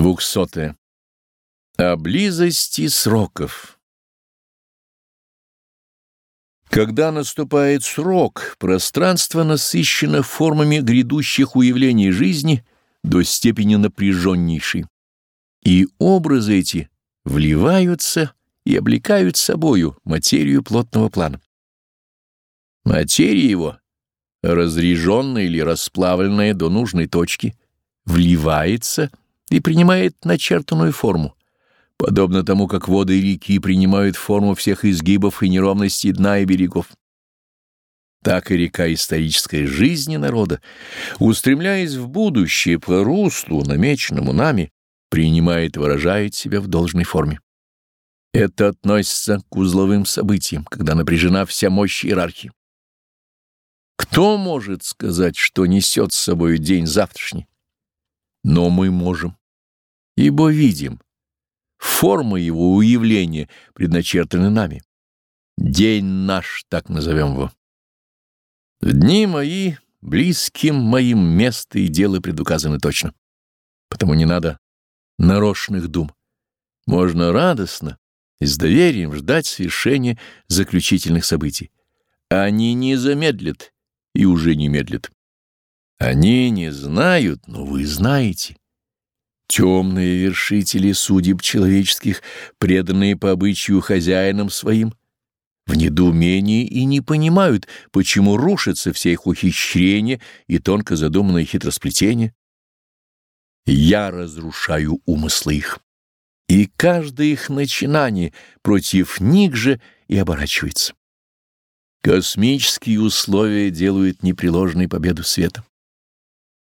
Двухсотое. О близости сроков. Когда наступает срок, пространство насыщено формами грядущих уявлений жизни до степени напряженнейшей, и образы эти вливаются и облекают собою материю плотного плана. Материя его, разреженная или расплавленная до нужной точки, вливается и принимает начертанную форму, подобно тому, как воды реки принимают форму всех изгибов и неровностей дна и берегов. Так и река исторической жизни народа, устремляясь в будущее по руслу, намеченному нами, принимает и выражает себя в должной форме. Это относится к узловым событиям, когда напряжена вся мощь иерархии. Кто может сказать, что несет с собой день завтрашний? Но мы можем ибо видим, формы его уявления предначертаны нами. День наш, так назовем его. В дни мои, близким моим место и дело предуказаны точно. Потому не надо нарочных дум. Можно радостно и с доверием ждать свершения заключительных событий. Они не замедлят и уже не медлят. Они не знают, но вы знаете. Темные вершители судеб человеческих, преданные по обычаю хозяинам своим, в недоумении и не понимают, почему рушатся все их ухищрения и тонко задуманное хитросплетение. Я разрушаю умыслы их, и каждое их начинание против них же и оборачивается. Космические условия делают непреложной победу света.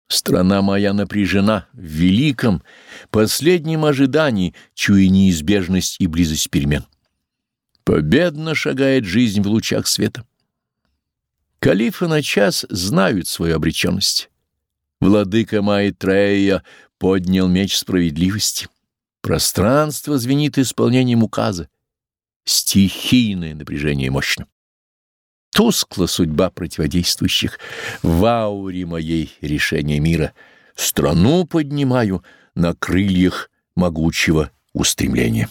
Страна моя напряжена в великом, последнем ожидании, чуя неизбежность и близость перемен. Победно шагает жизнь в лучах света. Калифы на час знают свою обреченность. Владыка Майтрея поднял меч справедливости. Пространство звенит исполнением указа. Стихийное напряжение мощно. Тускла судьба противодействующих. В ауре моей решение мира. Страну поднимаю на крыльях могучего устремления.